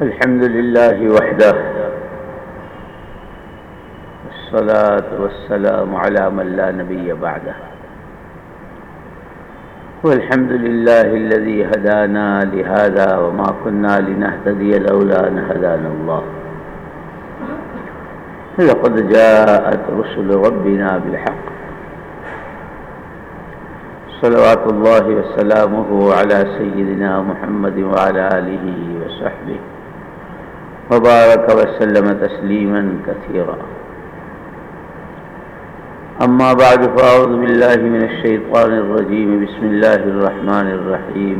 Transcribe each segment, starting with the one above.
الحمد لله وحده. والصلاة والسلام على من لا نبي بعده. والحمد لله الذي هدانا لهذا وما كنا لنهتدي لولا أن هدانا الله. لقد جاءت رسل ربنا بالحق. صلوات الله وسلامه على سيدنا محمد وعلى آله وصحبه. وبارك وسلم تسليما كثيرا. أما بعد فأعوذ بالله من الشيطان الرجيم. بسم الله الرحمن الرحيم.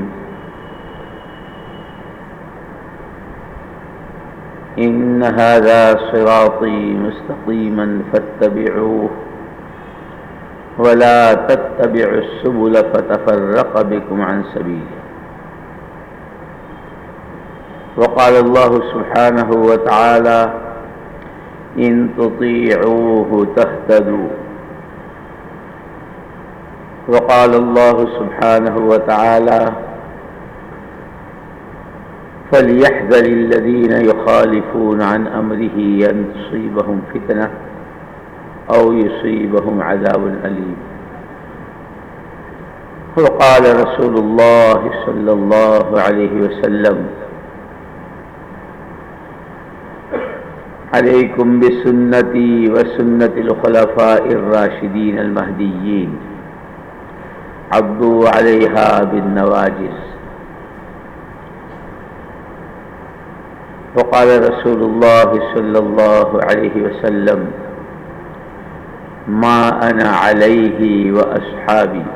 إن هذا صراطي مستقيما فاتبعوه ولا تتبعوا السبل فتفرق بكم عن سبيله. وقال الله سبحانه وتعالى إن تطيعوه تهتدوا. وقال الله سبحانه وتعالى فليحذر الذين يخالفون عن أمره أن تصيبهم فتنة أو يصيبهم عذاب أليم. وقال رسول الله صلى الله عليه وسلم عليكم بسنتي وسنة الخلفاء الراشدين المهديين. عبدوا عليها بالنواجس وقال رسول الله صلى الله عليه وسلم ما أنا عليه وأصحابي.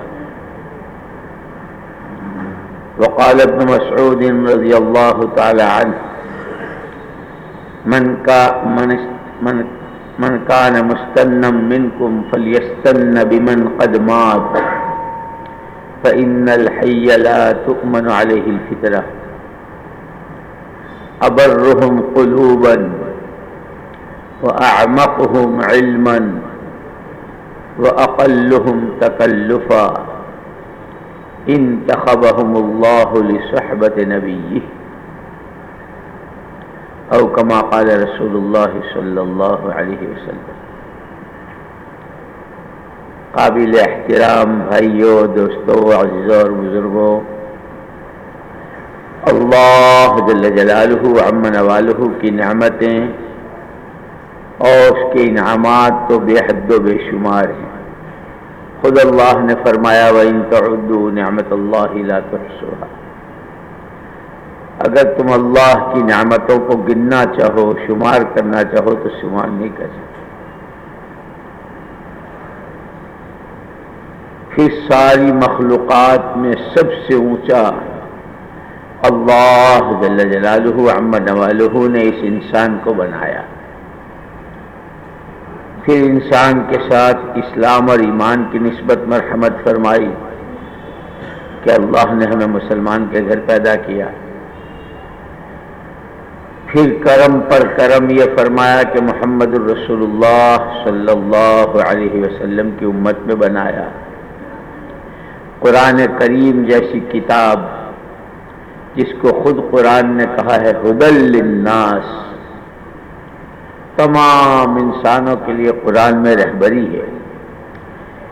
وقال ابن مسعود رضي الله تعالى عنه من, كا من, من, من كان مستنا منكم فليستن بمن قد مات فإن الحي لا تؤمن عليه الفترة أبرهم قلوبا وأعمقهم علما وأقلهم تكلفا انتخبهم الله لصحبة نبيه او كما قال رسول اللہ صلی اللہ علیہ وسلم. قابل احترام بھائیوں دوستوں عزیزوں اور بزرگوں اللہ جل جلالہ امن والہ کی نعمتیں اور اس کے انعامات تو بے حد و بے شمار ہیں۔ خود اللہ نے فرمایا، وَإِن تَعُدُّوا نِعْمَةَ اللَّهِ لَا تُحْصُوهَا۔ اگر تم اللہ کی نعمتوں کو گننا چاہو، شمار کرنا چاہو، تو شمار نہیں کر سکتے۔ پھر ساری مخلوقات میں سب سے اونچا اللہ جل جلالہ عم نوالہ نے اس انسان کو بنایا۔ پھر انسان کے ساتھ اسلام اور ایمان کی نسبت مرحمت فرمائی کہ اللہ نے ہمیں مسلمان کے گھر پیدا کیا۔ پھر کرم پر کرم یہ فرمایا کہ محمد الرسول اللہ صلی اللہ علیہ وسلم کی امت میں بنایا۔ قرآن کریم جیسی کتاب جس کو خود قرآن نے کہا ہے حدل للناس تمام انسانوں کے لیے قرآن میں رہبری ہے۔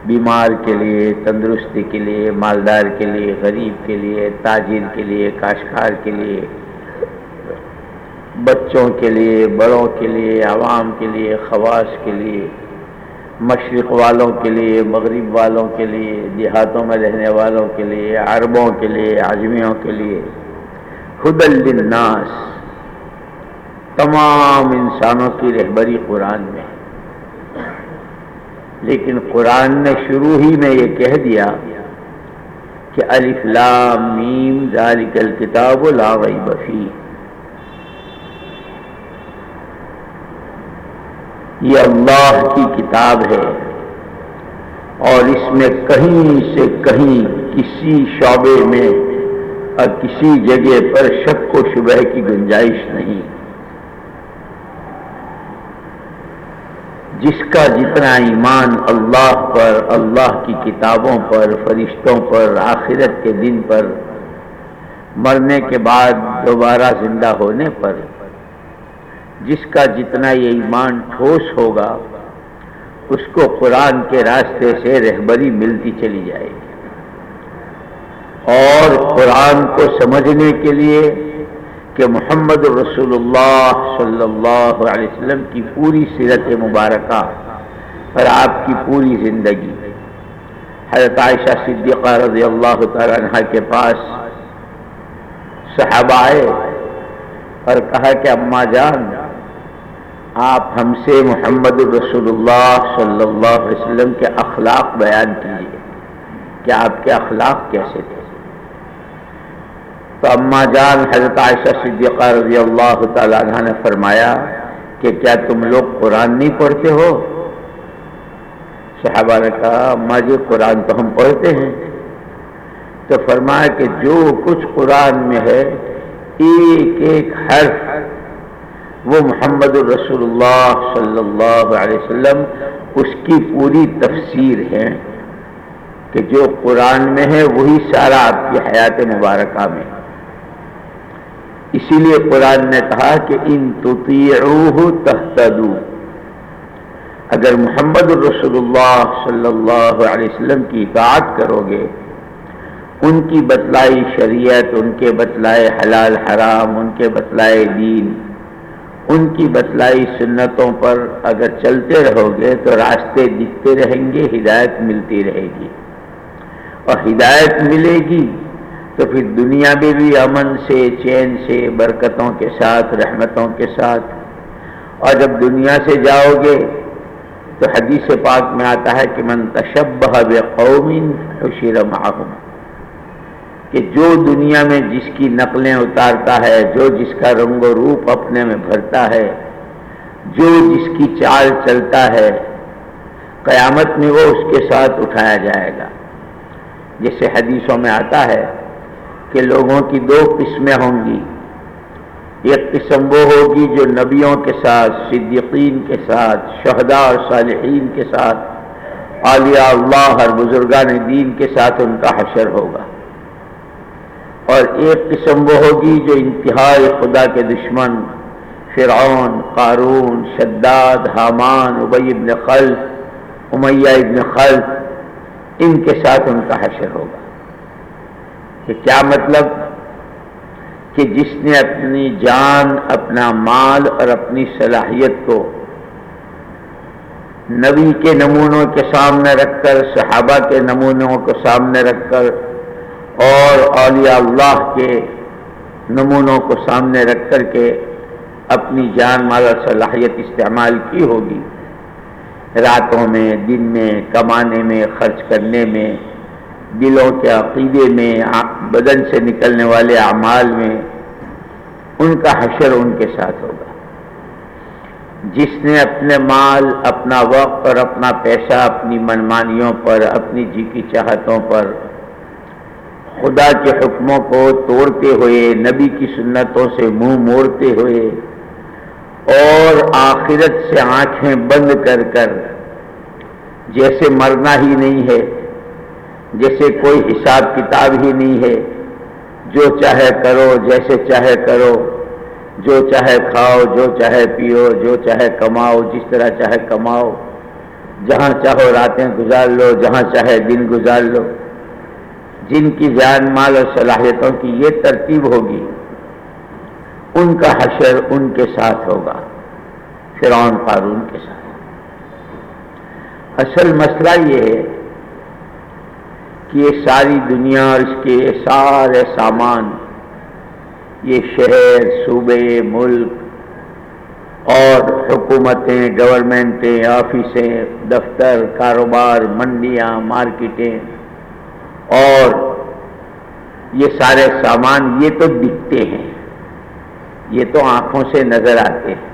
بیمار کے لیے، تندرستی کے لیے، مالدار کے لیے، غریب کے لیے، تاجر کے لیے کاشکار کے لیے۔ بچوں کے لیے، بڑوں کے لیے، عوام کے لیے، خواص کے لیے، مشرق والوں کے لیے، مغرب والوں کے لیے دیہاتوں میں رہنے والوں کے لیے، عربوں کے لیے آجمیوں کے لیے۔ خد الناس تمام انسانوں کی رہبری قرآن میں۔ لیکن قرآن نے شروع ہی میں یہ کہہ دیا کہ لام میم ذالک الکتاب لا ریب فیہ۔ یہ اللہ کی کتاب ہے اور اس میں کہیں سے کہیں کسی شعبے میں اور کسی جگہ پر شک و شبہ کی گنجائش نہیں۔ جس کا جتنا ایمان اللہ پر، اللہ کی کتابوں پر، فرشتوں پر، آخرت کے دن پر، مرنے کے بعد دوبارہ زندہ ہونے پر جس کا جتنا یہ ایمان ٹھوس ہوگا، اس کو قرآن کے راستے سے رہبری ملتی چلی جائے گی۔ اور قرآن کو سمجھنے کے لیے کہ محمد رسول اللہ صلی اللہ علیہ وسلم کی پوری سیرت مبارکہ اور آپ کی پوری زندگی۔ حضرت عائشہ صدیقہ رضی اللہ تعالیٰ عنہ کے پاس صحابہ آئے اور کہا کہ اماں جان آپ ہم سے محمد الرسول اللہ صلی اللہ علیہ وسلم کے اخلاق بیان کیجیے کہ آپ کے اخلاق کیسے تھے۔ تو اما جان حضرت عائشہ صدیقہ رضی اللہ تعالیٰ عنہ نے فرمایا کہ کیا تم لوگ قرآن نہیں پڑھتے ہو؟ صحابہ نے کہا، اما جی قرآن تو ہم پڑھتے ہیں۔ تو فرمایا کہ جو کچھ قرآن میں ہے، ایک ایک حرف وہ محمد الرسول اللہ صلی اللہ علیہ وسلم اس کی پوری تفسیر ہے کہ جو قرآن میں ہے وہی سارا آپ کی حیات مبارکہ میں اسی لیے قرآن نے کہا کہ ان تحتدو اگر محمد الرسول اللہ صلی اللہ علیہ وسلم کی اطاعت کرو گے، ان کی بتلائی شریعت، ان کے بتلائے حلال حرام، ان کے بتلائے دین ان کی بتلائی سنتوں پر اگر چلتے رہو گے تو راستے دکھتے رہیں گے، ہدایت ملتی رہے گی۔ اور ہدایت ملے گی تو پھر دنیا میں بھی امن سے، چین سے، برکتوں کے ساتھ، رحمتوں کے ساتھ۔ اور جب دنیا سے جاؤ گے تو حدیث پاک میں آتا ہے کہ من تشبہ قومن حشیر معہم کہ جو دنیا میں جس کی نقلیں اتارتا ہے، جو جس کا رنگ و روپ اپنے میں بھرتا ہے، جو جس کی چال چلتا ہے، قیامت میں وہ اس کے ساتھ اٹھایا جائے گا۔ جیسے حدیثوں میں آتا ہے کہ لوگوں کی دو قسمیں ہوں گی۔ ایک قسم وہ ہوگی جو نبیوں کے ساتھ، صدیقین کے ساتھ، شہداء اور صالحین کے ساتھ عالیہ اللہ اور بزرگان دین کے ساتھ ان کا حشر ہوگا۔ اور ایک قسم وہ ہوگی جو انتہائی خدا کے دشمن، فرعون، قارون، شداد، حامان ابئی ابن خلف، امیہ ابن خلف، ان کے ساتھ ان کا حشر ہوگا۔ کہ کیا مطلب؟ کہ جس نے اپنی جان، اپنا مال اور اپنی صلاحیت کو نبی کے نمونوں کے سامنے رکھ کر، صحابہ کے نمونوں کو سامنے رکھ کر اور اولیاء اللہ کے نمونوں کو سامنے رکھ کر کے اپنی جان مال اور صلاحیت استعمال کی ہوگی۔ راتوں میں، دن میں، کمانے میں، خرچ کرنے میں، دلوں کے عقیدے میں بدن سے نکلنے والے اعمال میں ان کا حشر ان کے ساتھ ہوگا۔ جس نے اپنے مال، اپنا وقت اور اپنا پیسہ اپنی منمانیوں پر، اپنی جی کی چاہتوں پر خدا کے حکموں کو توڑتے ہوئے، نبی کی سنتوں سے منہ موڑتے ہوئے اور آخرت سے آنکھیں بند کر کر، جیسے مرنا ہی نہیں ہے، جیسے کوئی حساب کتاب ہی نہیں ہے، جو چاہے کرو، جیسے چاہے کرو، جو چاہے کھاؤ، جو چاہے پیو، جو چاہے کماؤ، جس طرح چاہے کماؤ، جہاں چاہو راتیں گزار لو، جہاں چاہے دن گزار لو۔ جن کی جان مال اور صلاحیتوں کی یہ ترتیب ہوگی، ان کا حشر ان کے ساتھ ہوگا، فرعون قارون کے ساتھ۔ اصل مسئلہ یہ ہے کہ یہ ساری دنیا اور اس کے سارے سامان، یہ شہر، صوبے، ملک اور حکومتیں گورنمنٹیں آفیسیں دفتر، کاروبار، منڈیاں، مارکیٹیں اور یہ سارے سامان یہ تو دکھتے ہیں، یہ تو آنکھوں سے نظر آتے ہیں۔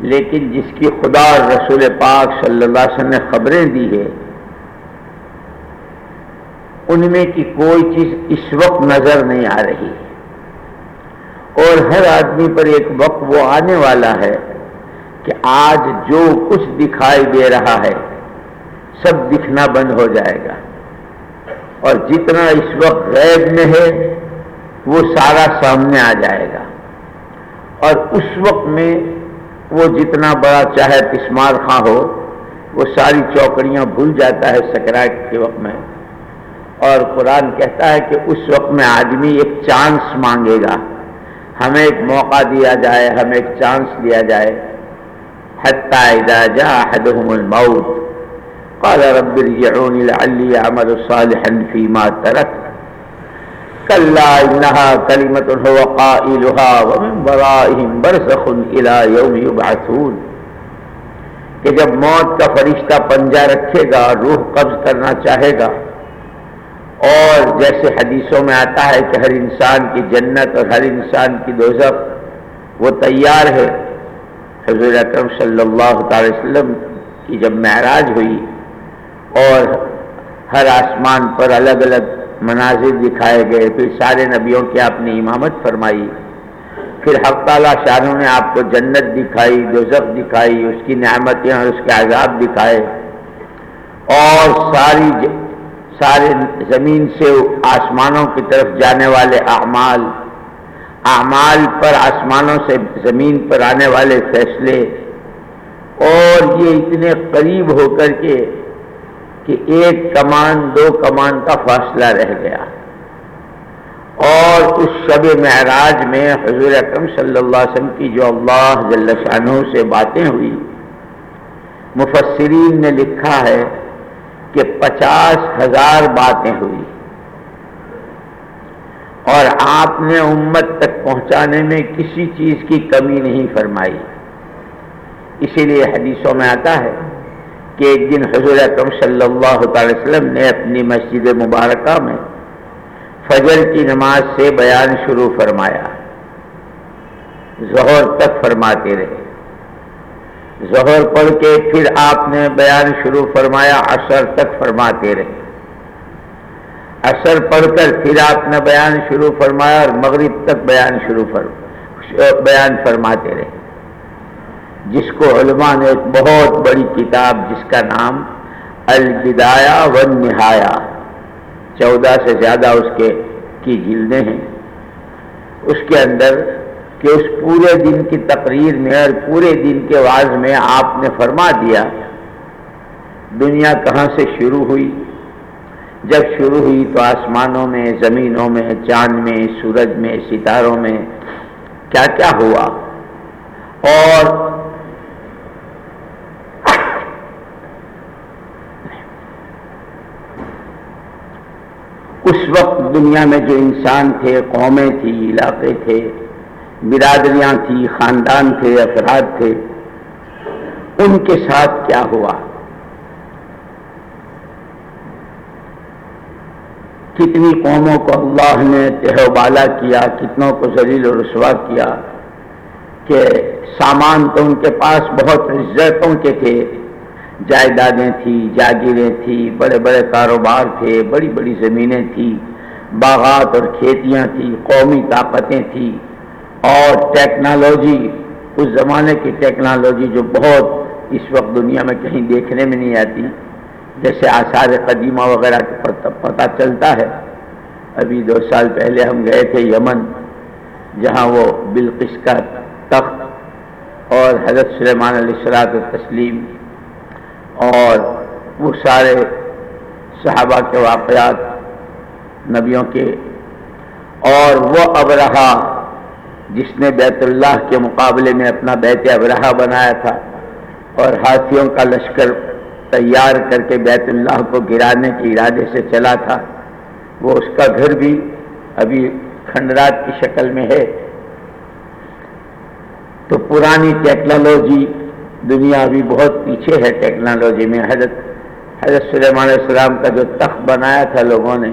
لیکن جس کی خدا اور رسول پاک صلی اللہ علیہ وسلم نے خبریں دی ہے ان میں کی کوئی چیز اس وقت نظر نہیں آ رہی۔ اور ہر آدمی پر ایک وقت وہ آنے والا ہے کہ آج جو کچھ دکھائی دے رہا ہے، سب دکھنا بند ہو جائے گا۔ اور جتنا اس وقت غیب میں ہے، وہ سارا سامنے آ جائے گا۔ اور اس وقت میں وہ جتنا بڑا چاہے تسمار خاں ہو، وہ ساری چوکڑیاں بھول جاتا ہے سکرائٹ کے وقت میں۔ اور قرآن کہتا ہے کہ اس وقت میں آدمی ایک چانس مانگے گا۔ ہمیں ایک موقع دیا جائے، ہمیں ایک چانس دیا جائے۔ اذا احدهم الموت۔ قال رب ارجعوني لعلي اعمل صالحا فيما تركت. كلا انها كلمه هو قائلها ومن ورائهم برزخ الى يوم يبعثون. کہ جب موت کا فرشتہ پنجہ رکھے گا، روح قبض کرنا چاہے گا، اور جیسے حدیثوں میں آتا ہے کہ ہر انسان کی جنت اور ہر انسان کی دوزخ وہ تیار ہے، حضور اکرم صلی اللہ تعالی وسلم کی جب معراج ہوئی اور ہر آسمان پر الگ الگ مناظر دکھائے گئے، پھر سارے نبیوں کی آپ نے امامت فرمائی۔ پھر حق تعالیٰ شاہوں نے آپ کو جنت دکھائی، دوزخ دکھائی، اس کی نعمتیں اور اس کے عذاب دکھائے۔ اور ساری سارے زمین سے آسمانوں کی طرف جانے والے اعمال اعمال پر آسمانوں سے زمین پر آنے والے فیصلے، اور یہ اتنے قریب ہو کر کے کہ ایک کمان، دو کمان کا فاصلہ رہ گیا۔ اور اس شب معراج میں حضور اکرم صلی اللہ علیہ وسلم کی جو اللہ جل شانہ سے باتیں ہوئی، مفسرین نے لکھا ہے کہ پچاس ہزار باتیں ہوئی۔ اور آپ نے امت تک پہنچانے میں کسی چیز کی کمی نہیں فرمائی۔ اسی لیے حدیثوں میں آتا ہے کہ ایک دن حضور اکرم صلی اللہ تعالی وسلم نے اپنی مسجد مبارکہ میں فجر کی نماز سے بیان شروع فرمایا۔ ظہر تک فرماتے رہے۔ ظہر پڑھ کے پھر آپ نے بیان شروع فرمایا، عصر تک فرماتے رہے۔ اثر پڑھ کر پھر آپ نے بیان شروع فرمایا اور مغرب تک بیان شروع بیان فرماتے رہے۔ جس کو علماء نے ایک بہت بڑی کتاب جس کا نام البدایا و نہایا چودہ سے زیادہ اس کے کی جلدیں ہیں۔ اس کے اندر کہ اس پورے دن کی تقریر میں اور پورے دن کے واز میں آپ نے فرما دیا، دنیا کہاں سے شروع ہوئی؟ جب شروع ہوئی تو آسمانوں میں، زمینوں میں، چاند میں، سورج میں، ستاروں میں کیا کیا ہوا؟ اور اس وقت دنیا میں جو انسان تھے، قومیں تھی علاقے تھے، برادریاں تھیں، خاندان تھے، افراد تھے، ان کے ساتھ کیا ہوا؟ کتنی قوموں کو اللہ نے تہ بالا کیا، کتنوں کو ذلیل و رسوا کیا کہ سامان تو ان کے پاس بہت عزتوں کے تھے جائیدادیں تھیں جاگیریں تھیں بڑے بڑے کاروبار تھے، بڑی بڑی زمینیں تھیں باغات اور کھیتیاں تھیں قومی طاقتیں تھیں اور ٹیکنالوجی، اس زمانے کی ٹیکنالوجی جو بہت اس وقت دنیا میں کہیں دیکھنے میں نہیں آتی، جیسے آثار قدیمہ وغیرہ پتہ چلتا ہے۔ ابھی دو سال پہلے ہم گئے تھے یمن، جہاں وہ بلقش کا تخت اور حضرت سلیمان علیہ السلاط تسلیم اور وہ سارے صحابہ کے واقعات نبیوں کے۔ اور وہ ابرہا جس نے بیت اللہ کے مقابلے میں اپنا بیت ابرہا بنایا تھا اور ہاتھیوں کا لشکر تیار کر کے بیت اللہ کو گرانے کے ارادے سے چلا تھا۔ وہ اس کا گھر بھی ابھی کھنڈرات کی شکل میں ہے۔ تو پرانی ٹیکنالوجی دنیا ابھی بہت پیچھے ہے ٹیکنالوجی میں۔ حضرت حضرت سلیمان علیہ السلام کا جو تخت بنایا تھا لوگوں نے،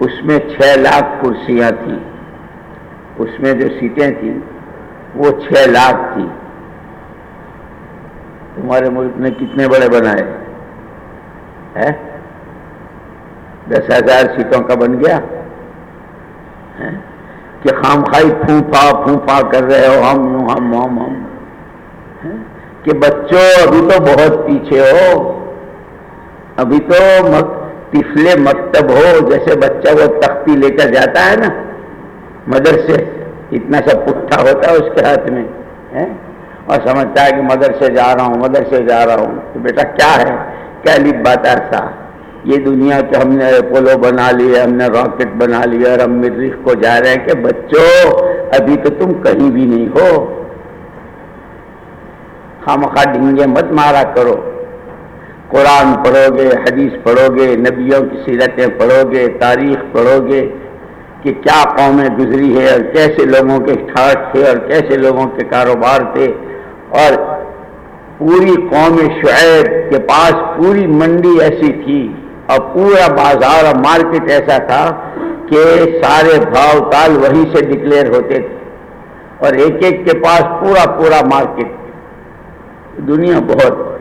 اس میں چھ لاکھ کرسیاں تھیں۔ اس میں جو سیٹیں تھیں، وہ چھ لاکھ تھی تمہارے ملک نے کتنے بڑے بنائے؟ دس ہزار سیٹوں کا بن گیا۔ کہ خام خائی پھونپا پھونپا کر رہے ہو، ہم ہم ہم ہم۔ کہ بچوں ابھی تو بہت پیچھے ہو۔ ابھی تو تفلے مکتب ہو، جیسے بچہ وہ تختی لے کر جاتا ہے نا۔ مدرسے، اتنا سا پٹھا ہوتا ہے اس کے ہاتھ میں اور سمجھتا ہے کہ مدرسے جا رہا ہوں، مدرسے جا رہا ہوں۔ تو بیٹا کیا ہے؟ کیا لکھ بات ایسا؟ یہ دنیا کے ہم نے پولو بنا لیا ہم نے راکٹ بنا لیا اور ہم مریخ کو جا رہے ہیں کہ بچوں، ابھی تو تم کہیں بھی نہیں ہو۔ ہم خواہ ڈنگے مت مارا کرو۔ قرآن پڑھو گے حدیث پڑھو گے نبیوں کی سیرتیں پڑھو گے تاریخ پڑھو گے کہ کیا قومیں گزری ہے اور کیسے لوگوں کے ٹھاٹ تھے اور کیسے لوگوں کے کاروبار تھے اور پوری قوم شعیب کے پاس پوری منڈی ایسی تھی اور پورا بازار اور مارکیٹ ایسا تھا کہ سارے بھاؤ تال وہیں سے ڈکلیئر ہوتے تھے اور ایک ایک کے پاس پورا پورا مارکیٹ۔ دنیا بہت۔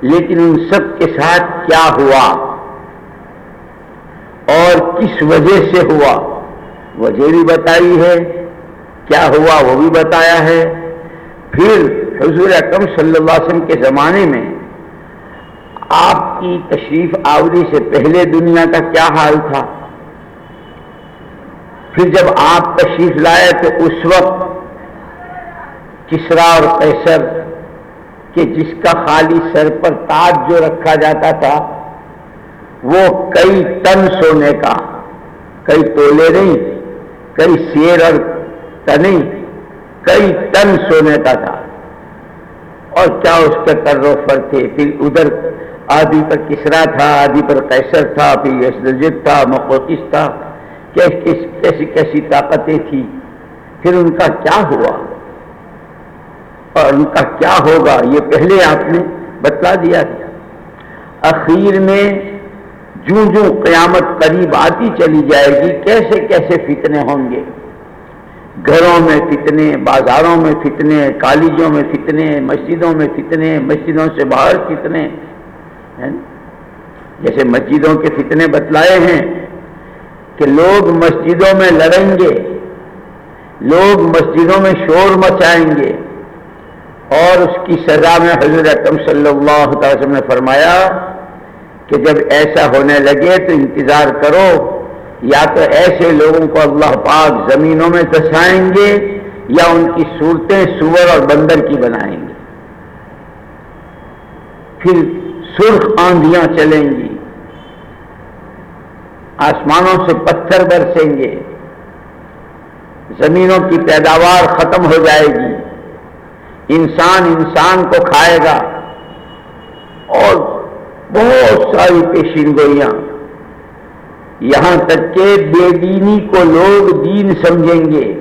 لیکن ان سب کے ساتھ کیا ہوا؟ اور کس وجہ سے ہوا؟ وجہ بھی بتائی ہے۔ کیا ہوا؟ وہ بھی بتایا ہے۔ پھر حضور اکرم صلی اللہ علیہ وسلم کے زمانے میں آپ کی تشریف آوری سے پہلے دنیا کا کیا حال تھا؟ پھر جب آپ تشریف لائے تو اس وقت کسرا اور قیصر کہ جس کا خالی سر پر تاج جو رکھا جاتا تھا، وہ کئی تن سونے کا، کئی تولے نہیں، کئی شیر اور تنی کئی تن سونے کا تھا۔ اور کیا اس کے تروفر تھے؟ پھر ادھر آدھی پر کسرا تھا آدھی پر کیسر تھا، پھر یشرجت تھا، مقوقس تھا۔ کیسی کیسی طاقتیں تھی پھر ان کا کیا ہوا؟ اور ان کا کیا ہوگا؟ یہ پہلے آپ نے بتلا دیا تھا اخیر میں جو جو قیامت قریب آتی چلی جائے گی، کیسے کیسے فتنے ہوں گے؟ گھروں میں فتنے، بازاروں میں فتنے، کالجوں میں فتنے، مسجدوں میں فتنے، مسجدوں سے باہر فتنے۔ جیسے مسجدوں کے فتنے بتلائے ہیں کہ لوگ مسجدوں میں لڑیں گے، لوگ مسجدوں میں شور مچائیں گے۔ اور اس کی سزا میں حضرت اکم صلی اللہ تعالی وسلم نے فرمایا کہ جب ایسا ہونے لگے تو انتظار کرو، یا تو ایسے لوگوں کو اللہ پاک زمینوں میں دسائیں گے یا ان کی صورتیں سور اور بندر کی بنائیں گے۔ پھر سرخ آندیاں چلیں گی۔ آسمانوں سے پتھر برسیں گے۔ زمینوں کی پیداوار ختم ہو جائے گی۔ انسان انسان کو کھائے گا اور بہت ساری پیشین گوئیاں۔ یہاں تک کہ بے دینی کو لوگ دین سمجھیں گے۔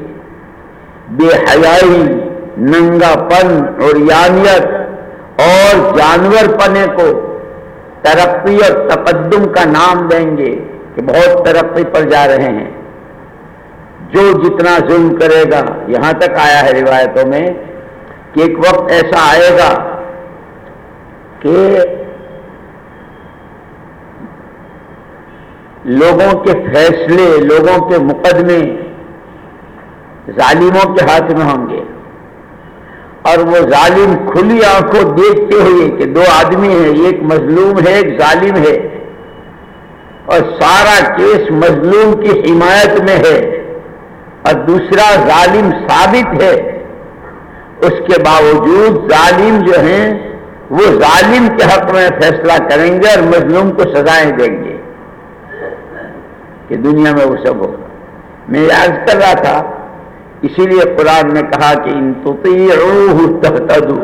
بے حیائی، ننگا پن اور یانیت اور جانور پنے کو ترقی اور تقدم کا نام دیں گے کہ بہت ترقی پر جا رہے ہیں۔ جو جتنا ظلم کرے گا، یہاں تک آیا ہے روایتوں میں کہ ایک وقت ایسا آئے گا کہ لوگوں کے فیصلے، لوگوں کے مقدمے ظالموں کے ہاتھ میں ہوں گے۔ اور وہ ظالم کھلی آنکھوں دیکھتے ہوئے کہ دو آدمی ہیں، ایک مظلوم ہے، ایک ظالم ہے۔ اور سارا کیس مظلوم کی حمایت میں ہے۔ اور دوسرا ظالم ثابت ہے۔ اس کے باوجود ظالم جو ہیں، وہ ظالم کے حق میں فیصلہ کریں گے اور مظلوم کو سزائیں دیں گے۔ کہ دنیا میں وہ سب ہو۔ میں یاد کر رہا تھا، اسی لیے قرآن نے کہا کہ ان تحتدو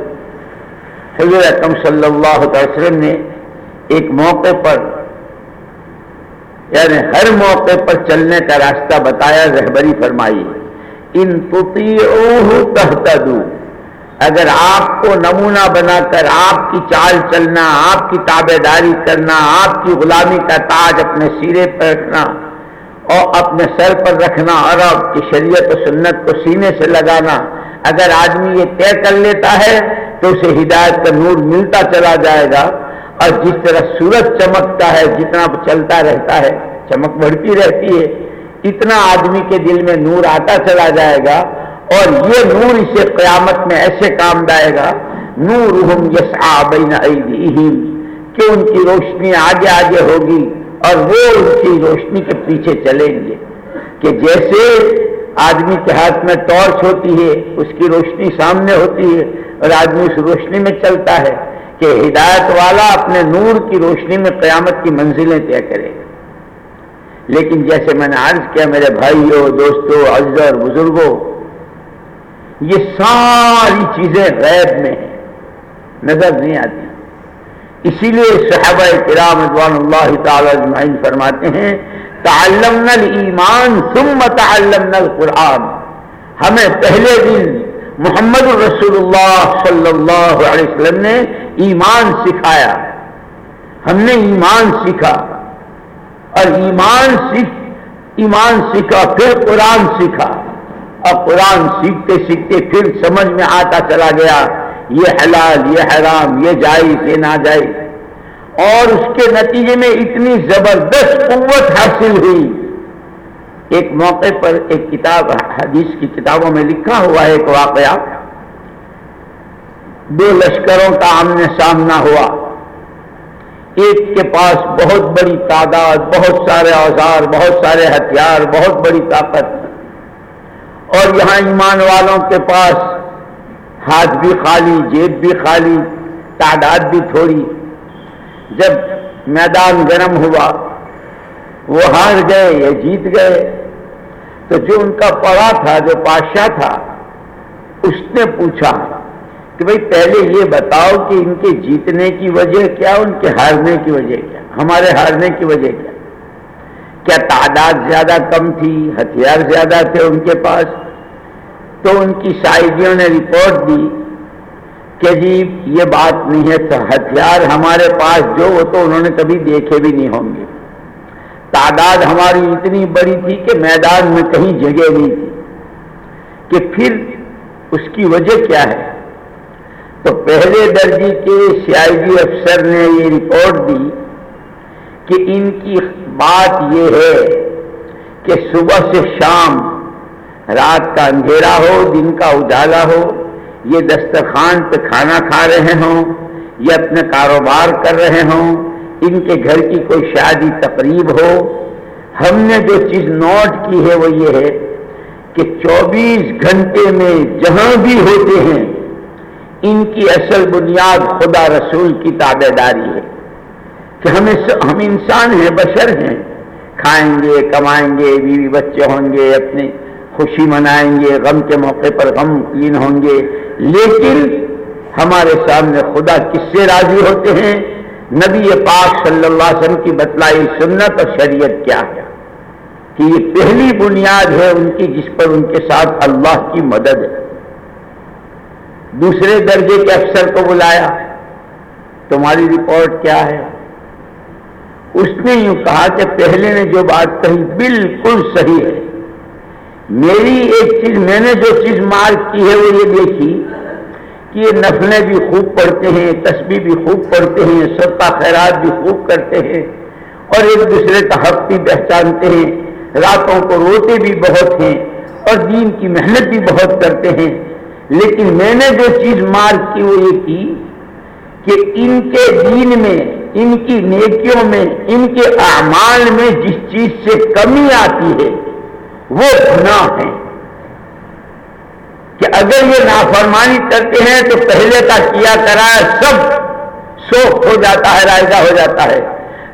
حضرت اکم صلی اللہ علیہ وسلم نے ایک موقع پر یعنی ہر موقع پر چلنے کا راستہ بتایا، رہبری فرمائی، ان تحتدو اگر آپ کو نمونہ بنا کر آپ کی چال چلنا، آپ کی تابے داری کرنا، آپ کی غلامی کا تاج اپنے سیرے پر رکھنا اور اپنے سر پر رکھنا اور آپ کی شریعت و سنت کو سینے سے لگانا، اگر آدمی یہ طے کر لیتا ہے تو اسے ہدایت کا نور ملتا چلا جائے گا اور جس طرح سورج چمکتا ہے، جتنا چلتا رہتا ہے، چمک بڑھتی رہتی ہے، اتنا آدمی کے دل میں نور آتا چلا جائے گا۔ اور یہ نور اسے قیامت میں ایسے کام دائے گا نور یس بین ایدیہم، کہ ان کی روشنی آگے آگے ہوگی اور وہ ان کی روشنی کے پیچھے چلیں گے۔ کہ جیسے آدمی کے ہاتھ میں ٹارچ ہوتی ہے، اس کی روشنی سامنے ہوتی ہے اور آدمی اس روشنی میں چلتا ہے کہ ہدایت والا اپنے نور کی روشنی میں قیامت کی منزلیں طے کرے۔ گا لیکن جیسے میں نے عرض کیا، میرے بھائیوں دوستوں عزد اور بزرگوں یہ ساری چیزیں غیب میں ہیں۔ نظر نہیں آتی۔ اسی لیے صحابہ کرام ادوان اللہ تعالی اجمعین فرماتے ہیں، تعلمنا الایمان ثم تعلمنا القرآن۔ ہمیں پہلے دن محمد رسول اللہ صلی اللہ علیہ وسلم نے ایمان سکھایا۔ ہم نے ایمان سیکھا۔ اور ایمان سیکھ، ایمان سیکھا، پھر قرآن سیکھا۔ اور قرآن سیکھتے سیکھتے پھر سمجھ میں آتا چلا گیا، یہ حلال، یہ حرام، یہ جائز، یہ ناجائز۔ اور اس کے نتیجے میں اتنی زبردست قوت حاصل ہوئی۔ ایک موقع پر ایک کتاب، حدیث کی کتابوں میں لکھا ہوا ہے ایک واقعہ۔ دو لشکروں کا آمنے سامنا ہوا۔ ایک کے پاس بہت بڑی تعداد، بہت سارے اوزار بہت سارے ہتھیار، بہت بڑی طاقت۔ اور یہاں ایمان والوں کے پاس ہاتھ بھی خالی، جیب بھی خالی، تعداد بھی تھوڑی۔ جب میدان گرم ہوا، وہ ہار گئے یا جیت گئے، تو جو ان کا پڑا تھا، جو بادشاہ تھا، اس نے پوچھا کہ بھائی، پہلے یہ بتاؤ کہ ان کے جیتنے کی وجہ کیا، ان کے ہارنے کی وجہ کیا؟ ہمارے ہارنے کی وجہ کیا؟ کیا تعداد زیادہ کم تھی، ہتھیار زیادہ تھے ان کے پاس؟ تو ان کی شاہدیوں نے رپورٹ دی کہ جی یہ بات نہیں ہے ہتھیار ہمارے پاس جو وہ تو انہوں نے کبھی دیکھے بھی نہیں ہوں گے۔ تعداد ہماری اتنی بڑی تھی کہ میدان میں کہیں جگہ نہیں تھی۔ کہ پھر اس کی وجہ کیا ہے؟ تو پہلے درجے کے سی آئی ڈی افسر نے یہ رپورٹ دی کہ ان کی بات یہ ہے کہ صبح سے شام رات کا اندھیرا ہو، دن کا اجالا ہو، یہ دسترخوان پہ کھانا کھا رہے ہوں، یہ اپنے کاروبار کر رہے ہوں، ان کے گھر کی کوئی شادی تقریب ہو۔ ہم نے جو چیز نوٹ کی ہے وہ یہ ہے کہ چوبیس گھنٹے میں جہاں بھی ہوتے ہیں، ان کی اصل بنیاد خدا رسول کی تابے داری ہے۔ کہ ہمیں ہم انسان ہیں، بشر ہیں۔ کھائیں گے، کمائیں گے، بیوی بچے ہوں گے اپنے خوشی منائیں گے، غم کے موقع پر غم کین ہوں گے۔ لیکن ہمارے سامنے خدا کس سے راضی ہوتے ہیں؟ نبی پاک صلی اللہ علیہ وسلم کی بتلائی سنت اور شریعت کیا ہے؟ کہ یہ پہلی بنیاد ہے ان کی جس پر ان کے ساتھ اللہ کی مدد ہے۔ دوسرے درجے کے افسر کو بلایا۔ تمہاری رپورٹ کیا ہے؟ نے یوں کہا کہ پہلے نے جو بات کہی بالکل صحیح ہے۔ میری ایک چیز، میں نے جو چیز مارک کی ہے وہ یہ دیکھی کہ یہ نفلیں بھی خوب پڑھتے ہیں، تسبیح بھی خوب پڑھتے ہیں سب خیرات بھی خوب کرتے ہیں اور ایک دوسرے کا حق بھی پہچانتے ہیں۔ راتوں کو روتے بھی بہت ہیں اور دین کی محنت بھی بہت کرتے ہیں۔ لیکن میں نے جو چیز مارک کی وہ یہ کی کہ ان کے دین میں ان کی نیکیوں میں، ان کے اعمال میں جس چیز سے کمی آتی ہے، وہ گناہ ہیں۔ کہ اگر یہ نافرمانی کرتے ہیں تو پہلے کا کیا کرا سب سوکھ ہو جاتا ہے رائدہ ہو جاتا ہے۔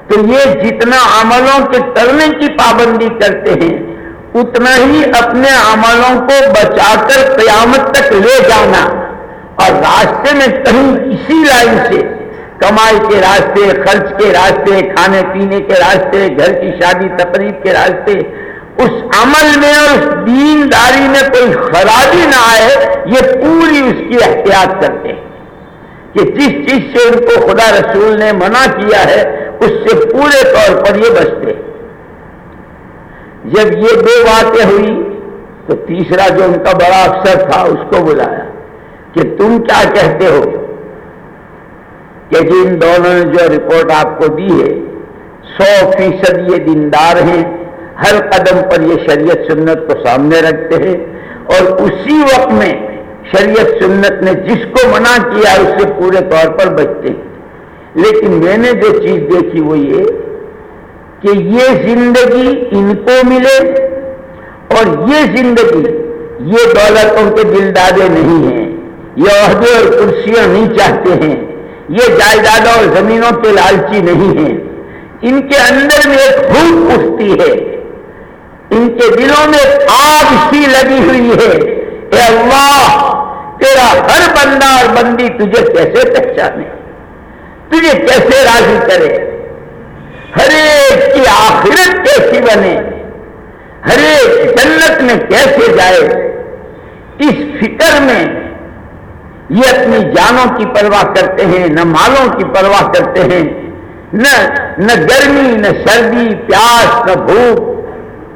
تو یہ جتنا عملوں کے کرنے کی پابندی کرتے ہیں، اتنا ہی اپنے عملوں کو بچا کر قیامت تک لے جانا۔ اور راستے میں کہیں اسی لائن سے کمائی کے راستے، خرچ کے راستے، کھانے پینے کے راستے، گھر کی شادی، تقریب کے راستے، اس عمل میں اور اس دینداری میں کوئی خرابی نہ آئے، یہ پوری اس کی احتیاط کرتے ہیں کہ جس چیز سے ان کو خدا رسول نے منع کیا ہے، اس سے پورے طور پر یہ بچتے جب یہ دو باتیں ہوئی، تو تیسرا جو ان کا بڑا افسر تھا، اس کو بلایا کہ تم کیا کہتے ہو؟ کہ جن دونوں نے جو رپورٹ آپ کو دی ہے، سو فیصد یہ دیندار ہیں۔ ہر قدم پر یہ شریعت سنت کو سامنے رکھتے ہیں۔ اور اسی وقت میں شریعت سنت نے جس کو منع کیا، اس سے پورے طور پر بچتے۔ ہیں لیکن میں نے جو چیز دیکھی وہ یہ کہ یہ زندگی ان کو ملے اور یہ زندگی یہ دولت ان کے دل دادے نہیں ہیں۔ یہ عہدے اور کرسیاں نہیں چاہتے ہیں۔ یہ جائیدادوں اور زمینوں کے لالچی نہیں ہیں ان کے اندر میں ایک بھوک اٹھتی ہے۔ ان کے دلوں میں آگ سی لگی ہوئی ہے۔ اے اللہ، تیرا ہر بندہ اور بندی تجھے کیسے پہچانے؟ تجھے کیسے راضی کرے؟ ہر ایک کی آخرت کیسی بنے؟ ہر ایک جنت میں کیسے جائے؟ اس فکر میں یہ اپنی جانوں کی پرواہ کرتے ہیں، نہ مالوں کی پرواہ کرتے ہیں۔ نہ نہ گرمی، نہ سردی، پیاس، نہ بھوک۔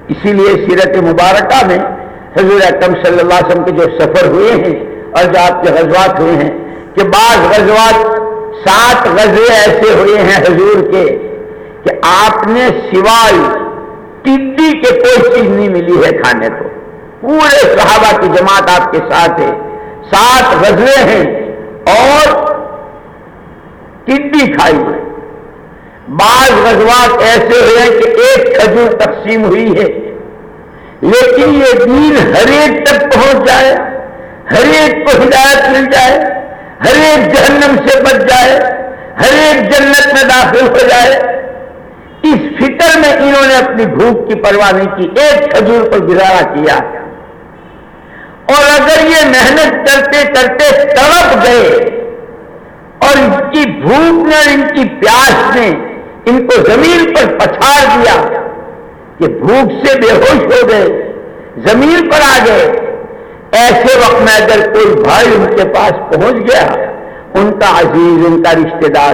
اسی لیے سیرت مبارکہ میں حضور اکرم صلی اللہ علیہ وسلم کے جو سفر ہوئے ہیں اور جو آپ کے غزوات ہوئے ہیں کہ بعض غزوات سات غزے ایسے ہوئے ہیں حضور کے کہ آپ نے سوائے ٹڈی کے کوئی چیز نہیں ملی ہے کھانے کو۔ پورے صحابہ کی جماعت آپ کے ساتھ ہے۔ سات غزلے ہیں اور ٹڈی کھائی ہے بعض غزوات ایسے ہوئے کہ ایک کھجور تقسیم ہوئی ہے۔ لیکن یہ دین ہر ایک تک پہنچ جائے، ہر ایک کو ہدایت مل جائے، ہر ایک جہنم سے بچ جائے، ہر ایک جنت میں داخل ہو جائے۔ اس فکر میں انہوں نے اپنی بھوک کی پرواہ نہیں کی، ایک کھجور پر گزارا کیا۔ اور اگر یہ محنت کرتے کرتے تڑپ گئے اور ان کی بھوک نے ان کی پیاس نے ان کو زمین پر پچھاڑ دیا کہ بھوک سے بے ہوش ہو گئے، زمین پر آ گئے۔ ایسے وقت میں اگر کوئی بھائی ان کے پاس پہنچ گیا، ان کا عزیز، ان کا رشتے دار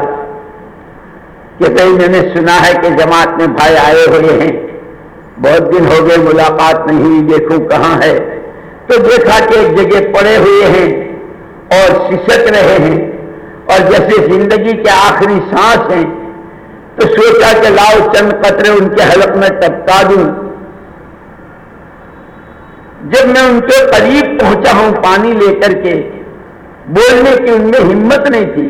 کہ کہیں میں نے سنا ہے کہ جماعت میں بھائی آئے ہوئے ہیں۔ بہت دن ہو گئے، ملاقات نہیں، دیکھوں کہاں ہے۔ تو دیکھا کہ ایک جگہ پڑے ہوئے ہیں اور سسک رہے ہیں اور جیسے زندگی کے آخری سانس ہیں، تو سوچا کہ لاؤ چند قطرے ان کے حلق میں ٹپکا دوں۔ جب میں ان کے قریب پہنچا ہوں پانی لے کر کے، بولنے کی ان میں ہمت نہیں تھی،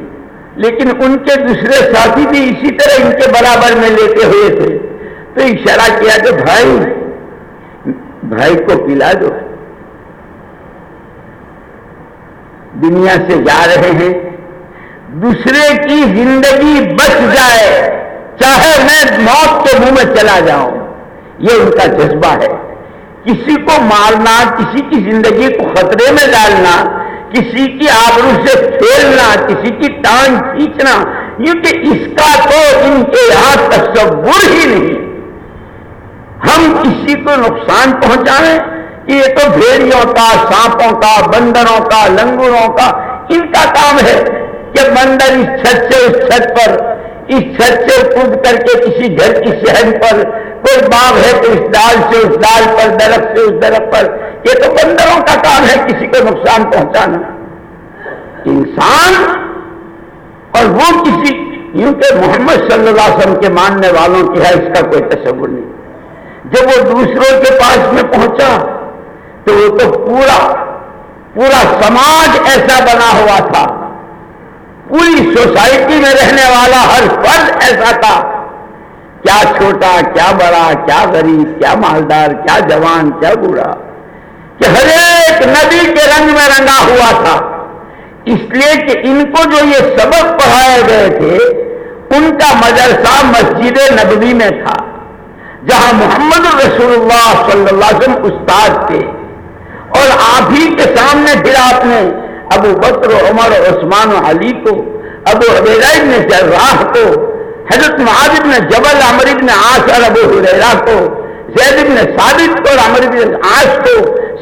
لیکن ان کے دوسرے ساتھی بھی اسی طرح ان کے برابر میں لیتے ہوئے تھے۔ تو اشارہ کیا کہ بھائی بھائی کو پلا دو۔ دنیا سے جا رہے ہیں۔ دوسرے کی زندگی بچ جائے، چاہے میں موت کے منہ میں چلا جاؤں، یہ ان کا جذبہ ہے۔ کسی کو مارنا، کسی کی زندگی کو خطرے میں ڈالنا، کسی کی آبرو سے کھیلنا، کسی کی ٹانگ کھینچنا کیونکہ اس کا تو ان کے یہاں تصور ہی نہیں۔ ہم کسی کو نقصان پہنچائیں یہ تو بھیڑیوں کا، سانپوں کا، بندروں کا، لنگوروں کا، ان کا کام ہے کہ بندر اس چھت سے اس چھت پر، اس چھت سے کود کر کے کسی گھر کی شہر پر، کوئی باغ ہے تو اس ڈال سے، اس ڈال پر، درخت سے، اس درخت پر۔ یہ تو بندروں کا کام ہے کسی کو نقصان پہنچانا۔ انسان اور وہ کسی یوں کہ محمد صلی اللہ علیہ وسلم کے ماننے والوں کی ہے، اس کا کوئی تصور نہیں۔ جب وہ دوسروں کے پاس میں پہنچا تو وہ تو پورا پورا سماج ایسا بنا ہوا تھا۔ پوری سوسائٹی میں رہنے والا ہر فرد ایسا تھا۔ کیا چھوٹا، کیا بڑا، کیا غریب، کیا مالدار، کیا جوان، کیا بوڑھا۔ کہ ہر ایک نبی کے رنگ میں رنگا ہوا تھا۔ اس لیے کہ ان کو جو یہ سبق پڑھائے گئے تھے، ان کا مدرسہ مسجد نبوی میں تھا۔ جہاں محمد رسول اللہ صلی اللہ علیہ وسلم استاد تھے۔ اور آپ ہی کے سامنے پھر آپ نے ابو بکر و عمر و عثمان و علی کو، ابو ابن جراح کو، حضرت معاذ نے جبل، عمر ابن آس اور ابو حریرا کو، زید ابن ثابت کو اور عمر ابن آس کو،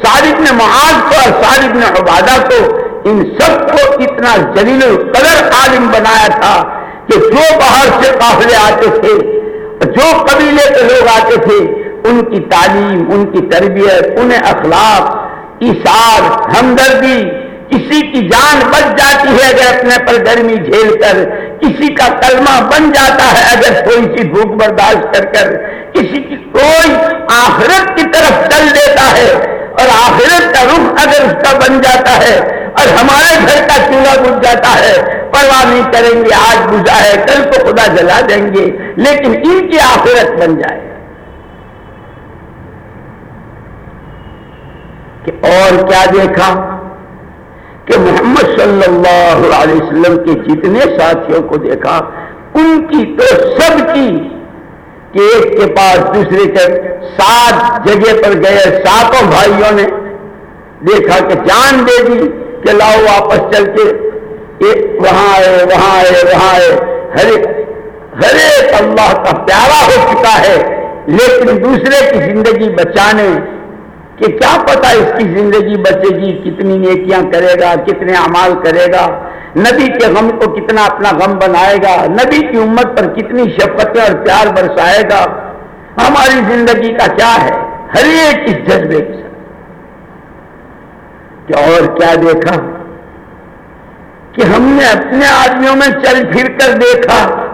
سعد نے معاذ کو اور سعد ابن عبادہ کو۔ ان سب کو اتنا جلیل القدر عالم بنایا تھا کہ جو باہر سے قافلے آتے تھے، جو قبیلے کے لوگ آتے تھے، ان کی تعلیم، ان کی تربیت، انہیں اخلاق اشار ہمدردی، کسی کی جان بچ جاتی ہے اگر اپنے پر گرمی جھیل کر، کسی کا کلمہ بن جاتا ہے اگر کوئی سی بھوک برداشت کر کر، کسی کی کوئی آخرت کی طرف چل دیتا ہے اور آخرت کا رخ اگر اس کا بن جاتا ہے اور ہمارے گھر کا چولہا بج جاتا ہے، پرواہ نہیں کریں گے، آج بجا ہے، کل کو خدا جلا دیں گے، لیکن ان کی آخرت بن جائے کہ اور کیا دیکھا کہ محمد صلی اللہ علیہ وسلم کے جتنے ساتھیوں کو دیکھا، ان کی تو سب کی کہ ایک کے پاس دوسرے کے سات جگہ پر گئے، ساتوں بھائیوں نے دیکھا کہ جان دے دی کہ لاؤ واپس چل کے وہاں آئے وہاں آئے وہاں آئے ہر ایک ہر ایک اللہ کا پیارا ہو چکا ہے، لیکن دوسرے کی زندگی بچانے کہ کیا پتا اس کی زندگی بچے گی، کتنی نیکیاں کرے گا، کتنے امال کرے گا۔ نبی کے غم کو کتنا اپنا غم بنائے گا۔ نبی کی امت پر کتنی شفقتیں اور پیار برسائے گا۔ ہماری زندگی کا کیا ہے؟ ہر ایک اس جذبے کے ساتھ۔ کہ اور کیا دیکھا؟ کہ ہم نے اپنے آدمیوں میں چل پھر کر دیکھا۔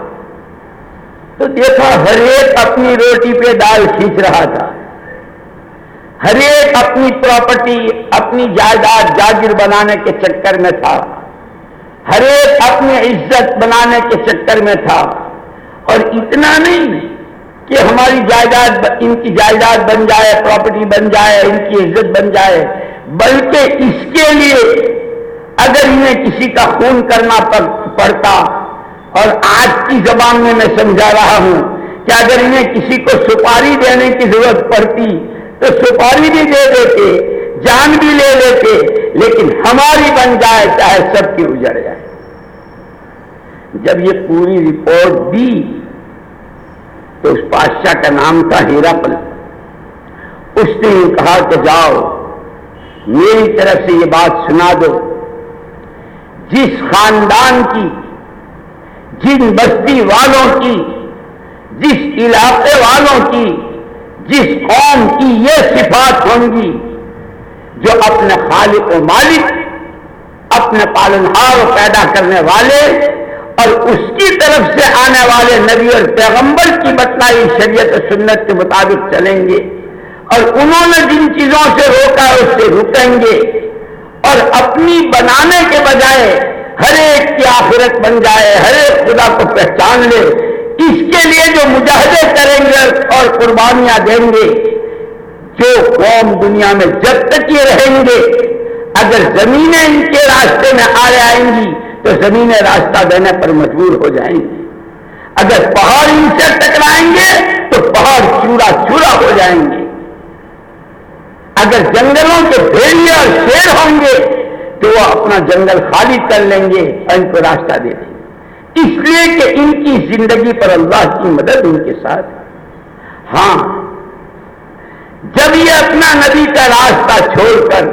تو دیکھا ہر ایک اپنی روٹی پہ دال کھینچ رہا تھا۔ ہر ایک اپنی پراپرٹی اپنی جائیداد جاگیر بنانے کے چکر میں تھا۔ ہر ایک اپنی عزت بنانے کے چکر میں تھا۔ اور اتنا نہیں کہ ہماری جائیداد ان کی جائیداد بن جائے پراپرٹی بن جائے، ان کی عزت بن جائے۔ بلکہ اس کے لیے اگر انہیں کسی کا خون کرنا پڑتا۔ اور آج کی زبان میں میں سمجھا رہا ہوں کہ اگر انہیں کسی کو سپاری دینے کی ضرورت پڑتی تو سپاری بھی دے دیتے جان بھی لے لیتے لیکن ہماری بن جائے چاہے سب کی اجڑ جائے۔ جب یہ پوری رپورٹ دی، تو اس بادشاہ کا نام تھا ہیرا پل۔ اس نے کہا کہ جاؤ، میری طرف سے یہ بات سنا دو۔ جس خاندان کی، جن بستی والوں کی، جس علاقے والوں کی جس قوم کی یہ صفات ہوں گی جو اپنے خالق و مالک، اپنے پالنہار پیدا کرنے والے اور اس کی طرف سے آنے والے نبی اور پیغمبر کی بتلائی شریعت و سنت کے مطابق چلیں گے اور انہوں نے جن چیزوں سے روکا اس سے رکیں گے اور اپنی بنانے کے بجائے ہر ایک کی آخرت بن جائے، ہر ایک خدا کو پہچان لے، اس کے مجاہدے کریں گے اور قربانیاں دیں گے۔ جو قوم دنیا میں جب تک یہ رہیں گے، اگر زمینیں ان کے راستے میں آ آئیں گی، تو زمینیں راستہ دینے پر مجبور ہو جائیں گی۔ اگر پہاڑ ان سے ٹکرائیں گے، تو پہاڑ چورا چورا ہو جائیں گے۔ اگر جنگلوں کے بھیڑیے اور شیر ہوں گے، تو وہ اپنا جنگل خالی کر لیں گے اور ان کو راستہ دے دیں گے۔ اس لیے کہ ان کی زندگی پر اللہ کی مدد ان کے ساتھ ہاں جب یہ اپنا نبی کا راستہ چھوڑ کر،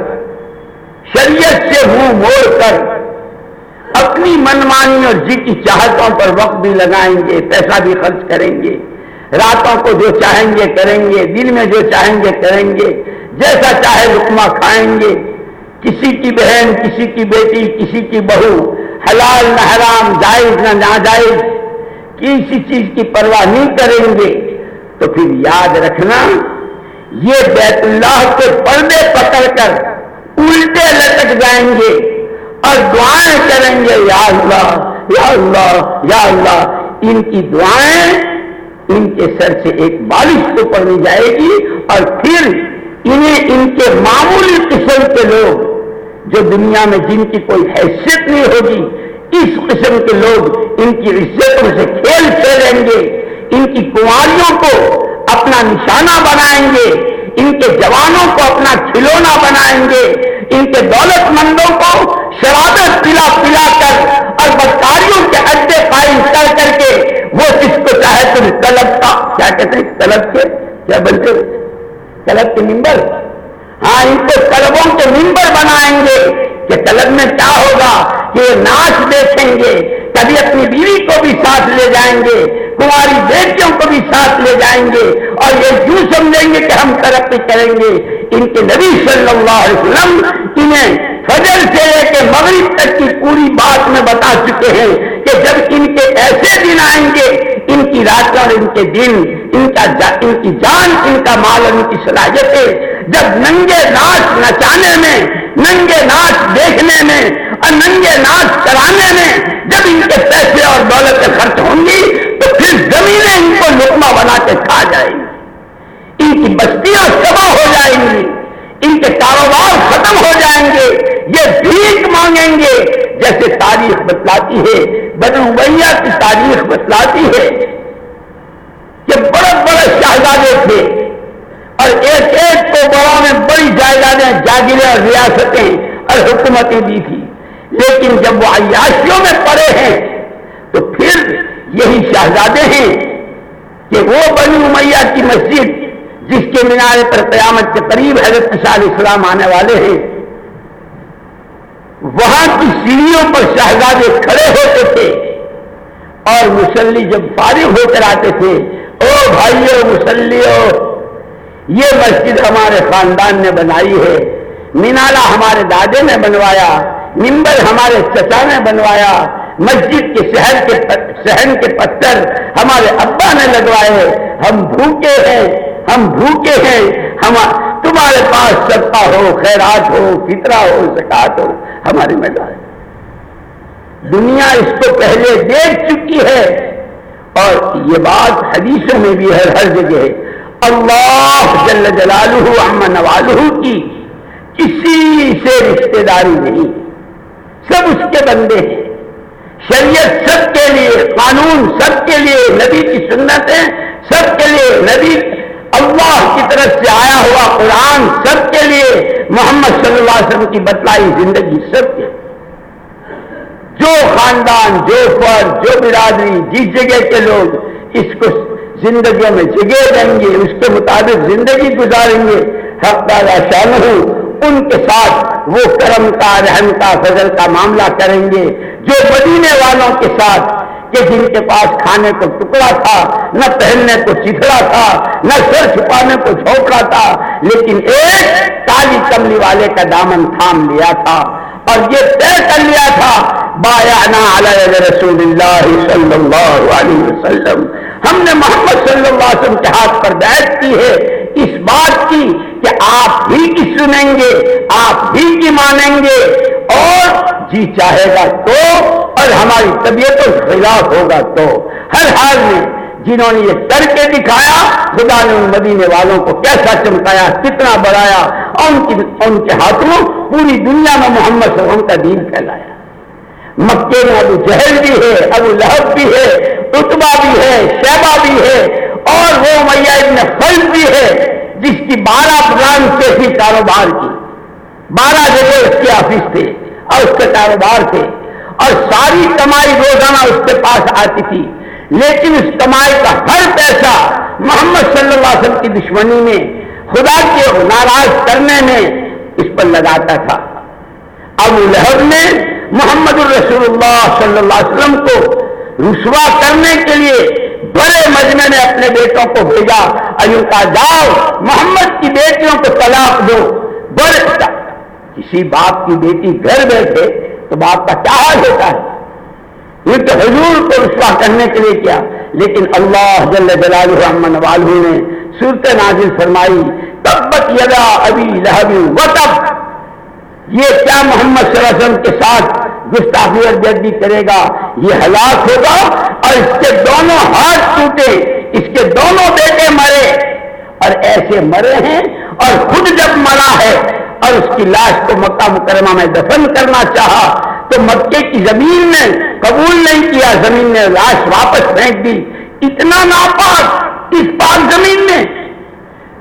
شریعت سے منہ موڑ کر، اپنی منمانی اور جی کی چاہتوں پر وقت بھی لگائیں گے، پیسہ بھی خرچ کریں گے، راتوں کو جو چاہیں گے کریں گے، دن میں جو چاہیں گے کریں گے، جیسا چاہے رکما کھائیں گے، کسی کی بہن، کسی کی بیٹی، کسی کی بہو حلال نہ حرام، جائز نہ ناجائز، کسی چیز کی پرواہ نہیں کریں گے، تو پھر یاد رکھنا، یہ بیت اللہ کے پردے پکڑ کر الٹے لٹک جائیں گے اور دعائیں کریں گے، یا اللہ یا اللہ یا اللہ، ان کی دعائیں ان کے سر سے ایک بارش کو پڑنی جائے گی اور پھر انہیں ان کے معمولی قسم کے لوگ جو دنیا میں جن کی کوئی حیثیت نہیں ہوگی، اس قسم کے لوگ ان کی عزتوں سے کھیل کھیلیں گے، ان کی کماریوں کو اپنا نشانہ بنائیں گے، ان کے جوانوں کو اپنا کھلونا بنائیں گے، ان کے دولت مندوں کو شرابت پلا پلا کر اور بدکاریوں کے اڈے قائم کر کر کے وہ جس کو چاہے تم طلب کا، کیا کہتے ہیں؟ طلب کے، کیا بنتے طلب کے ممبر۔ ہاں ان کو طلبوں کے ممبر بنائیں گے کہ طلب میں کیا ہوگا؟ کہ ناچ دیکھیں گے، کبھی اپنی بیوی کو بھی ساتھ لے جائیں گے کماری بیٹیوں کو بھی ساتھ لے جائیں گے اور یہ یوں سمجھیں گے کہ ہم ترقی کریں گے۔ ان کے نبی صلی اللہ علیہ وسلم انہیں فجر سے لے کے مغرب تک کی پوری بات میں بتا چکے ہیں کہ جب ان کے ایسے دن آئیں گے، ان کی راتیں اور ان کے دن، ان کا ان کی جان، ان کا مال، ان کی صلاحیتیں جب ننگے ناچ نچانے میں، ننگے ناچ دیکھنے میں اور ننگے ناچ کرانے میں جب ان کے پیسے اور دولت خرچ ہوں گی، تو پھر زمینیں ان کو لکما بنا کے کھا جائیں گی۔ ان کی بستیاں تباہ ہو جائیں گی۔ ان کے کاروبار ختم ہو جائیں گے، یہ بھیک مانگیں گے۔ جیسے تاریخ بتلاتی ہے، بنو امیہ کی تاریخ بتلاتی ہے کہ بڑے بڑے شہزادے تھے۔ اور ایک ایک کو بڑا میں بڑی جائیدادیں، جاگیریں اور ریاستیں اور حکومتیں دی تھی۔ لیکن جب وہ عیاشیوں میں پڑے ہیں، تو پھر یہی شہزادے ہیں کہ وہ بنی امیہ کی مسجد جس کے مینارے پر قیامت کے قریب حضرت علیہ السلام آنے والے ہیں، وہاں کی سیڑھیوں پر شہزادے کھڑے ہوتے تھے اور مسلی جب فارغ ہو کر آتے تھے، او بھائیو مسلیو، یہ مسجد ہمارے خاندان نے بنائی ہے مینالا ہمارے دادے نے بنوایا ممبر ہمارے چچا نے بنوایا، مسجد کے شہر کے شہن کے پتھر ہمارے ابا نے لگوائے، ہم بھوکے ہیں ہم بھوکے ہیں، ہم تمہارے پاس ستا ہو، خیرات ہو، فطرہ ہو زکات ہو ہماری میدان۔ دنیا اس کو پہلے دیکھ چکی ہے۔ اور یہ بات حدیثوں میں بھی ہے، ہر جگہ اللہ جل جلالہ امن کی کسی سے رشتے داری نہیں۔ سب اس کے بندے ہیں۔ شریعت سب کے لیے، قانون سب کے لیے، نبی کی سنت ہے سب کے لیے، نبی اللہ کی طرف سے آیا ہوا قرآن سب کے لیے محمد صلی اللہ علیہ وسلم کی بتلائی زندگی سب کے جو خاندان، جو فرد، جو برادری، جس جگہ کے لوگ اس کو زندگیوں میں جگہ دیں گے، اس کے مطابق زندگی گزاریں گے، حق دادا شان ہوں ان کے ساتھ وہ کرم کا، رحم کا، فضل کا معاملہ کریں گے۔ جو مدینے والوں کے ساتھ کہ جن کے پاس کھانے کو ٹکڑا تھا، نہ پہننے کو چتڑا تھا، نہ سر چھپانے کو جھوپڑا تھا، لیکن ایک کالی کملی والے کا دامن تھام لیا تھا اور یہ طے کر لیا تھا بایا علیہ رسول اللہ صلی اللہ علیہ وسلم۔ ہم نے محمد صلی اللہ علیہ وسلم کے ہاتھ پر بیٹھ کی ہے۔ اس بات کی کہ آپ بھی کی سنیں گے، آپ بھی کی مانیں گے اور جی چاہے گا تو، اور ہماری طبیعت خلاف ہوگا تو۔ ہر حال میں جنہوں نے یہ کر کے دکھایا، خدا نے ان مدینے والوں کو کیسا چمکایا، کتنا بڑھایا اور ان ان کے ہاتھوں پوری دنیا میں محمد صلی اللہ علیہ وسلم کا دین پھیلایا۔ مکے میں ابو جہل بھی ہے، ابو لہب بھی ہے اتبا بھی ہے شہبا بھی ہے، اور وہ میاں ابن فل بھی ہے، جس کی بارہ برانچ سے تھی کاروبار کی۔ بارہ جگہ اس کے آفس تھے۔ اور اس کے کاروبار تھے اور ساری کمائی روزانہ اس کے پاس آتی تھی۔ لیکن اس کمائی کا ہر پیسہ محمد صلی اللہ علیہ وسلم کی دشمنی میں، خدا کے ناراض کرنے میں اس پر لگاتا تھا۔ ابو لہب نے محمد الرسول اللہ صلی اللہ علیہ وسلم کو رسوا کرنے کے لیے بڑے مجمے نے اپنے بیٹوں کو بھیجا۔ ایو کا جاؤ، محمد کی بیٹیوں کو طلاق دو۔ بڑے کسی باپ کی بیٹی گھر بیٹھے تو باپ کا کیا حال ہوتا ہے؟ یہ تو حضور کو رسوا کرنے کے لیے کیا۔ لیکن اللہ جل جلال رحمن والو نے صورت نازل فرمائی، تبت یدا ابھی لہبی و تب۔ یہ کیا محمد صلی اللہ علیہ وسلم کے ساتھ گستاخی اور جدی کرے گا؟ یہ ہلاک ہوگا اور اس کے دونوں ہاتھ ٹوٹے، اس کے دونوں بیٹے مرے۔ اور ایسے مرے ہیں اور خود جب مرا ہے اور اس کی لاش کو مکہ مکرمہ میں دفن کرنا چاہا تو مکے کی زمین نے قبول نہیں کیا، زمین نے لاش واپس پھینک دی۔ اتنا ناپاک اس پاک زمین نے۔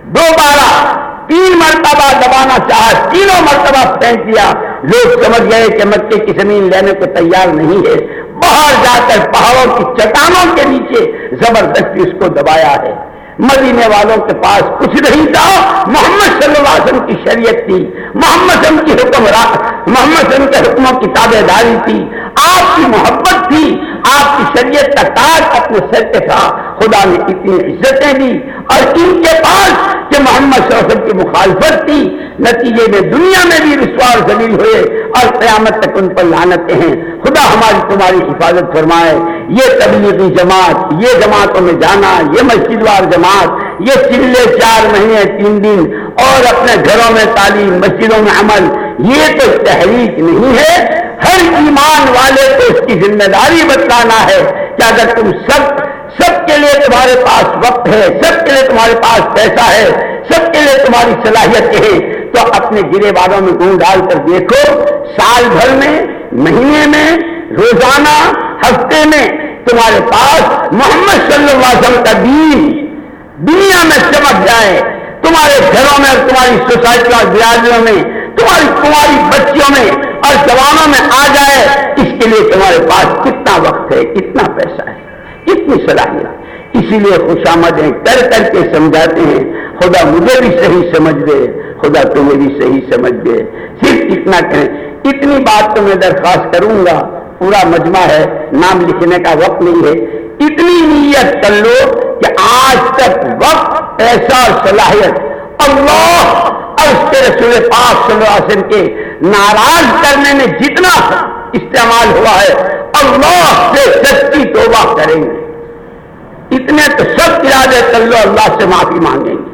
دوبارہ تین مرتبہ دبانا چاہا، تینوں مرتبہ پھینک دیا۔ لوگ سمجھ گئے کہ مکے کی زمین لینے کو تیار نہیں ہے۔ باہر جا کر پہاڑوں کی چٹانوں کے نیچے زبردستی اس کو دبایا ہے۔ مدینے والوں کے پاس کچھ نہیں تھا۔ محمد صلی اللہ علیہ وسلم کی شریعت تھی۔ محمد صلی کی حکم محمد صلی اللہ کے حکموں کی تابے داری تھی۔ آپ کی محبت تھی۔ آپ کی شریعت کا تاج اپنے سر پہ تھا۔ خدا نے اتنی عزتیں دی۔ اور ان کے پاس کہ محمد صلی اللہ علیہ وسلم کی مخالفت تھی نتیجے میں دنیا میں بھی رسوار زلیل ہوئے اور قیامت تک ان پر لانتے ہیں۔ خدا ہماری تمہاری حفاظت فرمائے۔ یہ تبلیغی جماعت، یہ جماعتوں میں جانا، یہ مسجد وار جماعت، یہ چلے چار مہینے، تین دن اور اپنے گھروں میں تعلیم، مسجدوں میں عمل، یہ تو تحریک نہیں ہے۔ ہر ایمان والے کو اس کی ذمہ داری بتلانا ہے کہ اگر تم سب سب کے لیے تمہارے پاس وقت ہے، سب کے لیے تمہارے پاس پیسہ ہے، سب کے لیے تمہاری صلاحیت ہے۔ تو اپنے گرے والوں میں گون ڈال کر دیکھو، سال بھر میں، مہینے میں، روزانہ، ہفتے میں تمہارے پاس محمد صلی اللہ علیہ وسلم کا دین، دنیا میں چمک جائے۔ تمہارے گھروں میں اور تمہاری سوسائٹی اور برادریوں میں، تمہاری کماری بچیوں میں اور جوانوں میں آ جائے۔ اس کے لیے تمہارے پاس کتنا وقت ہے، کتنا پیسہ ہے۔ کتنی صلاحیت اسی لیے خوش کر کر کے سمجھاتے ہیں، خدا مجھے بھی صحیح سمجھ دے، خدا تمہیں بھی صحیح سمجھ دے۔ صرف اتنا کہیں اتنی بات تو میں درخواست کروں گا۔ پورا مجمع ہے، نام لکھنے کا وقت نہیں ہے۔ اتنی نیت کر لو کہ آج تک وقت ایسا صلاحیت اللہ اور اس کے رسول پاک صلی اللہ علیہ وسلم کے ناراض کرنے میں جتنا استعمال ہوا ہے۔ اللہ سے سچی توبہ کریں۔ گے اتنے تو سب ارادے کر لو، اللہ سے معافی مانگیں۔ گے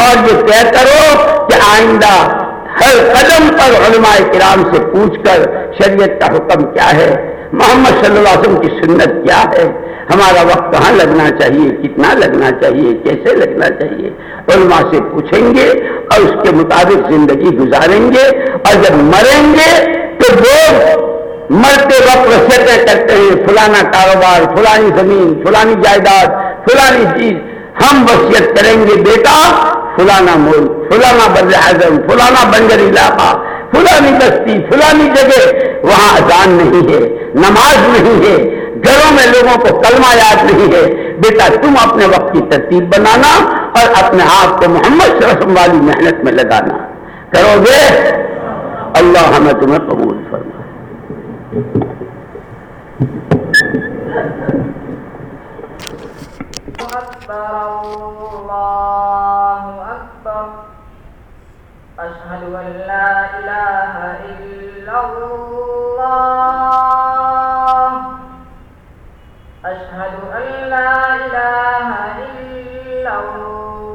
اور یہ طے کرو کہ آئندہ ہر قدم پر علماء کرام سے پوچھ کر شریعت کا حکم کیا ہے، محمد صلی اللہ علیہ وسلم کی سنت کیا ہے؟ ہمارا وقت کہاں لگنا چاہیے، کتنا لگنا چاہیے، کیسے لگنا چاہیے؟ علماء سے پوچھیں گے اور اس کے مطابق زندگی گزاریں گے۔ اور جب مریں گے تو لوگ مرتے وقت وسیعتیں کرتے ہیں، فلانا کاروبار، فلانی زمین، فلانی جائیداد، فلانی چیز۔ ہم وصیت کریں گے، بیٹا، فلانا ملک، فلانا بر اعظم، فلانا بنجر علاقہ، فلانی بستی، فلانی جگہ۔ وہاں اذان نہیں ہے، نماز نہیں ہے، گھروں میں لوگوں کو کلمہ یاد نہیں ہے۔ بیٹا، تم اپنے وقت کی ترتیب بنانا اور اپنے آپ کو محمد وسلم والی محنت میں لگانا۔ کرو گے؟ اللہ ہمیں تمہیں قبول فرما أشهد أن لا إله إلا الله۔ أشهد أن لا إله إلا الله۔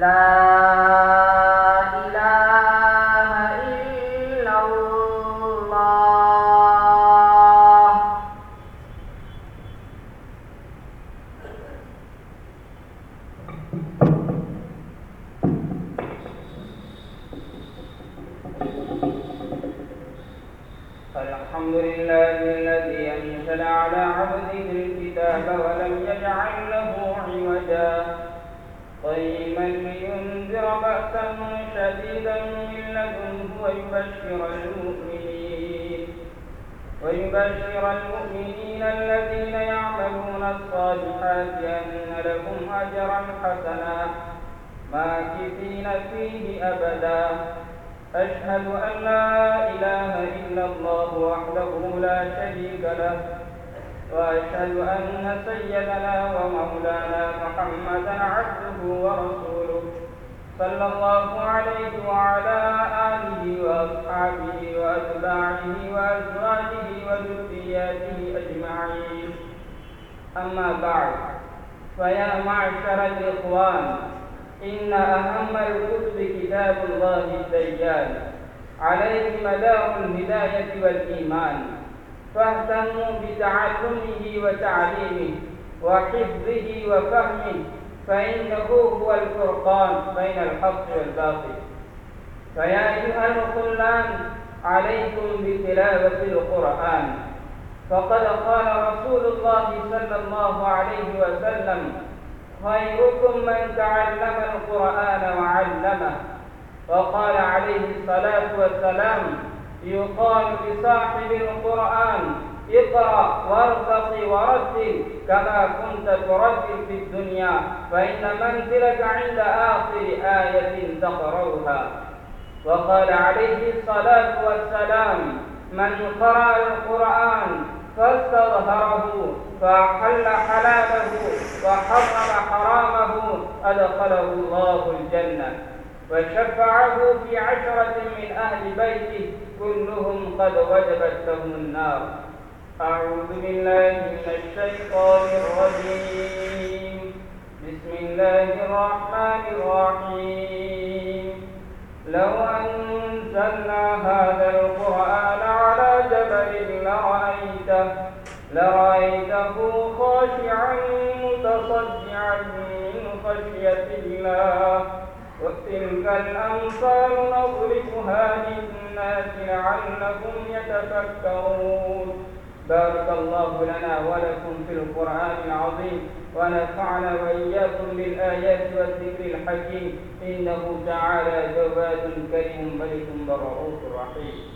لا لدنه ويبشر المؤمنين. ويبشر المؤمنين الذين يعملون الصالحات أن لهم أجرا حسنا ماكثين فيه أبدا. أشهد أن لا إله إلا الله وحده لا شريك له. وأشهد أن سيدنا ومولانا محمدا عبده ورسوله. صلى الله عليه وعلى آله وأصحابه وأتباعه وأزواجه وذرياته أجمعين. أما بعد فيا معشر الإخوان إن أهم الكتب كتاب الله الديان عليه مدار الهداية والإيمان فاهتموا بتعلمه وتعليمه وحفظه وفهمه فإنه هو الفرقان بين الحق والباطل. فيا أيها الخلان عليكم بتلاوة القرآن. فقد قال رسول الله صلى الله عليه وسلم خيركم من تعلم القرآن وعلمه. وقال عليه الصلاة والسلام يقال لصاحب القرآن اقرأ وارتق ورتل كما كنت ترتل في الدنيا فإن منزلك عند آخر آية تقرأها. وقال عليه الصلاة والسلام من قرأ القرآن فاستظهره فحل حلاله وحرم حرامه أدخله الله الجنة. وشفعه في عشرة من أهل بيته كلهم قد وجبت لهم النار. أعوذ بالله من الشيطان الرجيم. بسم الله الرحمن الرحيم. لو أنزلنا هذا القرآن على جبل لرأيته لرأيته خاشعا متصدعا من خشية الله. وتلك الأمثال نضربها للناس لعلهم يتفكرون. بارك الله لنا ولكم في القرآن العظيم ونفعنا وإياكم بالآيات والذكر الحكيم إنه تعالى جواد كريم ملك برعوف رحيم.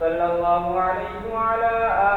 صلى الله عليه وعلى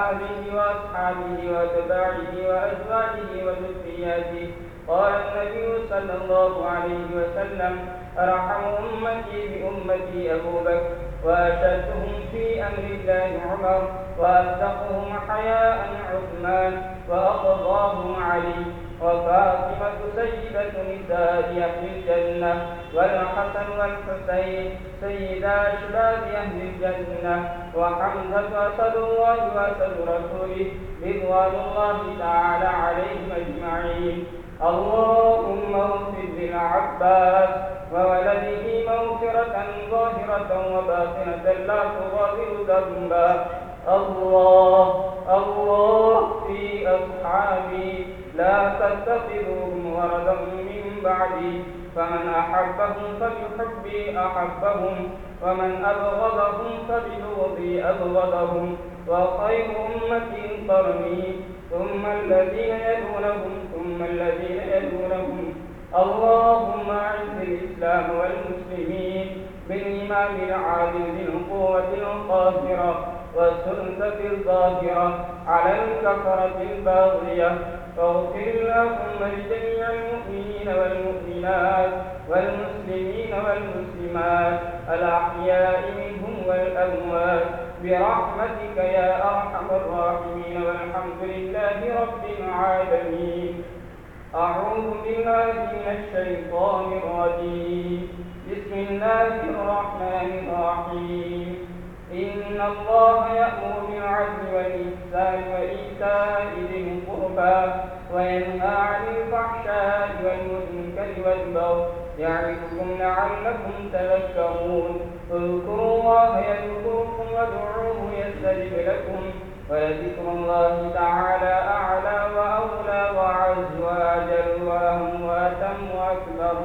آله وأصحابه وتباعه وأزواجه وذرياته. قال النبي صلى الله عليه وسلم أرحم أمتي بأمتي أبو بكر وأشدهم في أمر الله عمر وأصدقهم حياء عثمان وأقضاهم علي. وفاطمة سيدة نساء أهل الجنة والحسن والحسين سيدا أشباب أهل الجنة وحمزة أسد الله وأسد رسوله رضوان الله تعالى عليهم أجمعين. اللهم اغفر للعباس وولده مغفرة ظاهرة وباطنة لا تغادر ذنبا. الله الله في أصحابي لا تتخذوهم وردا من بعدي. فمن أحبهم فبحبي أحبهم ومن أبغضهم فببغضي أبغضهم. وخير أمتي قرني ثم الذين يلونهم ثم الذين يلونهم. اللهم أعز الإسلام والمسلمين بالإمام العادل بالقوة القاهرة والسلطة الظاهرة على الكفرة الباغية فاغفر اللهم لجميع المؤمنين والمؤمنات والمسلمين والمسلمات الأحياء منهم والأموات برحمتك يا أرحم الراحمين والحمد لله رب العالمين. أعوذ بالله من الشيطان الرجيم. بسم الله الرحمن الرحيم. إن الله يأمر بالعدل والإحسان وإيتاء ذي القربى وينهى عن الفحشاء والمنكر والبغي يعظكم لعلكم تذكرون. اذكروا الله يذكركم وادعوه يستجب لكم ولذكر الله تعالى أعلى وأولى وأعز وأجل وأهم وأتم وأكبر